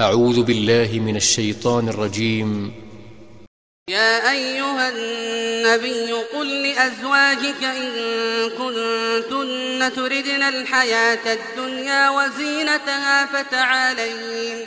أعوذ بالله من الشيطان الرجيم. يا أيها النبي قل لأزواجك إن كنتن تردن الحياة الدنيا وزينتها فتعالين.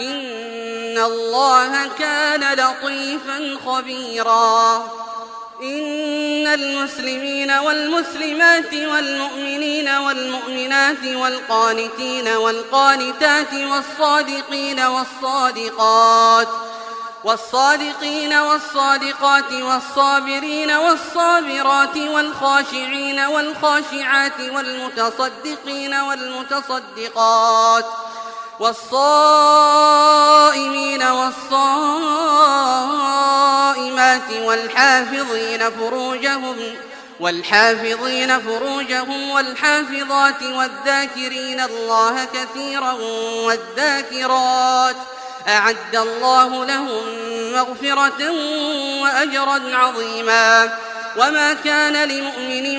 إن الله كان لطيفا خبيرا إن المسلمين والمسلمات والمؤمنين والمؤمنات والقانتين والقانتات والصادقين والصادقات والصادقين والصادقات والصابرين والصابرات والخاشعين والخاشعات والمتصدقين والمتصدقات والصائمين والصائمات والحافظين فروجهم والحافظين فروجهم والحافظات والذاكرين الله كثيرا والذاكرات أعد الله لهم مغفرة وأجرا عظيما وما كان لمؤمن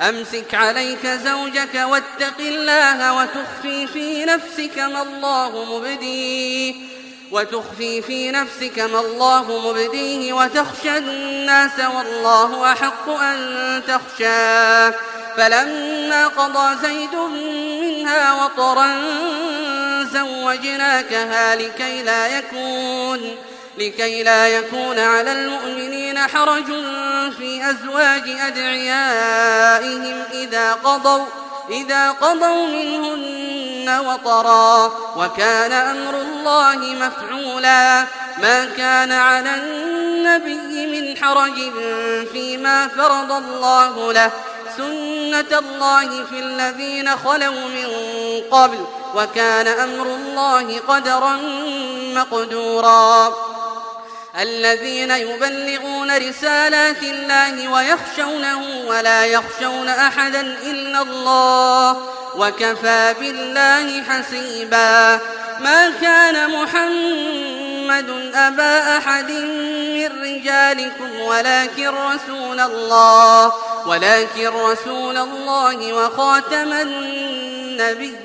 أمسك عليك زوجك واتق الله وتخفي في نفسك ما الله مبديه وتخفي في نفسك ما الله مبديه وتخشى الناس والله أحق أن تخشاه. فلما قضى زيد منها وطرا زوجناكها لكي لا يكون. لكي لا يكون على المؤمنين حرج في أزواج أدعيائهم إذا قضوا إذا قضوا منهن وطرا وكان أمر الله مفعولا. ما كان على النبي من حرج فيما فرض الله له. سنة الله في الذين خلوا من قبل وكان أمر الله قدرا مقدورا. الذين يبلغون رسالات الله ويخشونه ولا يخشون أحدا إلا الله وكفى بالله حسيبا. ما كان محمد أبا أحد من رجالكم ولكن رسول الله ولكن رسول الله وخاتم النبيين.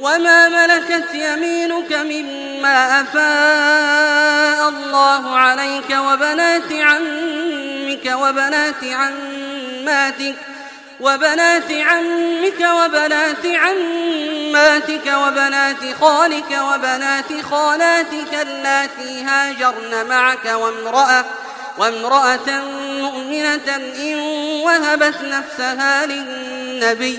وما ملكت يمينك مما أفاء الله عليك وبنات عمك وبنات عماتك وبنات عمك وبنات عماتك وبنات خالك وبنات خالاتك اللاتي هاجرن معك وامرأة وامرأة مؤمنة إن وهبت نفسها للنبي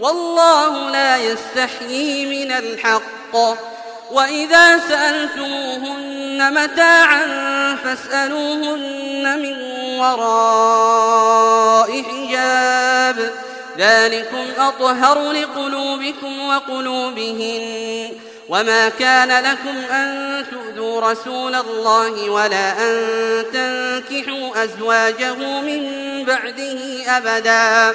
والله لا يستحيي من الحق. وإذا سألتموهن متاعا فاسألوهن من وراء حجاب. ذلكم أطهر لقلوبكم وقلوبهن. وما كان لكم أن تؤذوا رسول الله ولا أن تنكحوا أزواجه من بعده أبدا.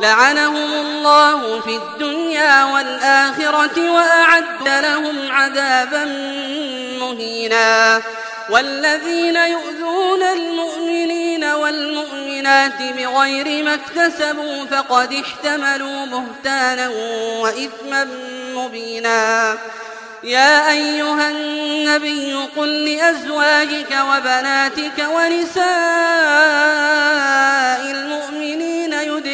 لعنهم الله في الدنيا والآخرة وأعد لهم عذابا مهينا. والذين يؤذون المؤمنين والمؤمنات بغير ما اكتسبوا فقد احتملوا بهتانا وإثما مبينا. يا أيها النبي قل لأزواجك وبناتك ونساء المؤمنين يدنين,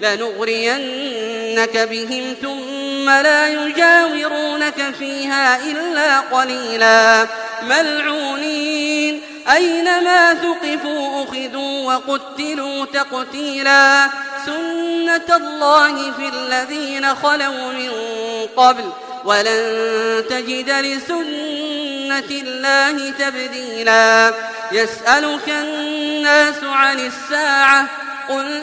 لنغرينك بهم ثم لا يجاورونك فيها إلا قليلا. ملعونين. أينما ثقفوا أخذوا وقتلوا تقتيلا. سنة الله في الذين خلوا من قبل. ولن تجد لسنة الله تبديلا. يسألك الناس عن الساعة. قل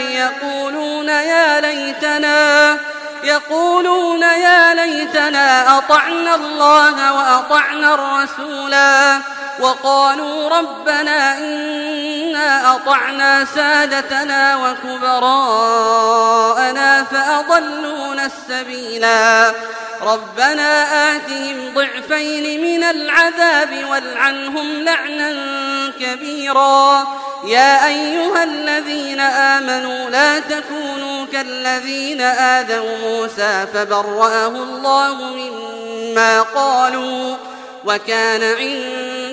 يقولون يا ليتنا يقولون يا ليتنا أطعنا الله وأطعنا الرسولا. وقالوا ربنا إنا أطعنا سادتنا وكبراءنا فأضلونا السبيلا. ربنا آتهم ضعفين من العذاب والعنهم لعنا كبيرا. يا أيها الذين آمنوا لا تكونوا كالذين آذوا موسى فبرأه الله مما قالوا وكان عند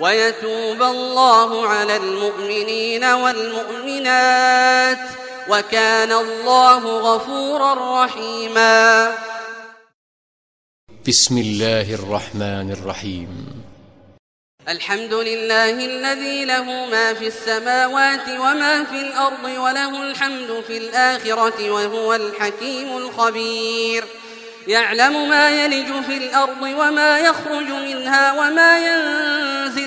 ويتوب الله على المؤمنين والمؤمنات وكان الله غفورا رحيما. بسم الله الرحمن الرحيم. الحمد لله الذي له ما في السماوات وما في الأرض وله الحمد في الآخرة وهو الحكيم الخبير. يعلم ما يلج في الأرض وما يخرج منها وما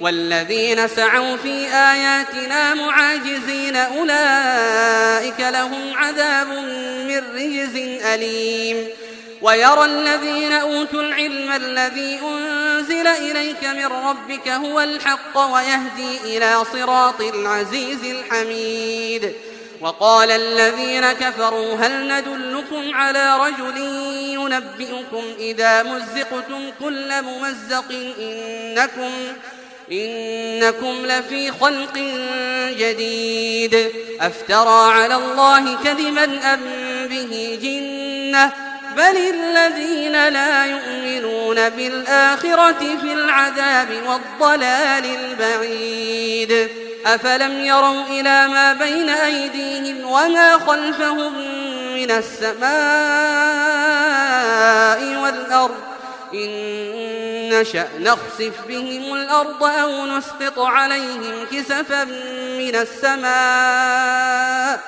والذين سعوا في آياتنا معاجزين أولئك لهم عذاب من رجز أليم. ويرى الذين أوتوا العلم الذي أنزل إليك من ربك هو الحق ويهدي إلى صراط العزيز الحميد. وقال الذين كفروا هل ندلكم على رجل ينبئكم إذا مزقتم كل ممزق إنكم إنكم لفي خلق جديد. أفترى على الله كذبا أم به جنة؟ بل الذين لا يؤمنون بالآخرة في العذاب والضلال البعيد. أفلم يروا إلى ما بين أيديهم وما خلفهم من السماء والأرض؟ إن نشأ نخسف بهم الأرض أو نسقط عليهم كسفا من السماء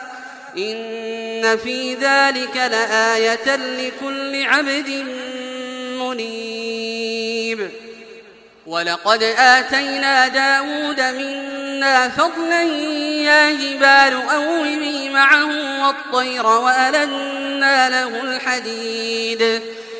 إن في ذلك لآية لكل عبد منيب. ولقد آتينا داود منا فضلا يا جبال أوبي معه والطير وألنا له الحديد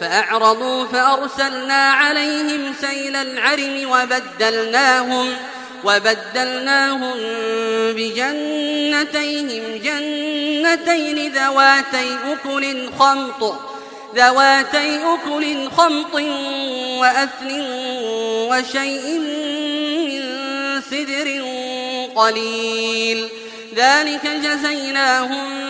فأعرضوا فأرسلنا عليهم سيل العرم وبدلناهم وبدلناهم بجنتيهم جنتين ذواتي أكل خمط ذواتي أكل خمط وأثل وشيء من سدر قليل. ذلك جزيناهم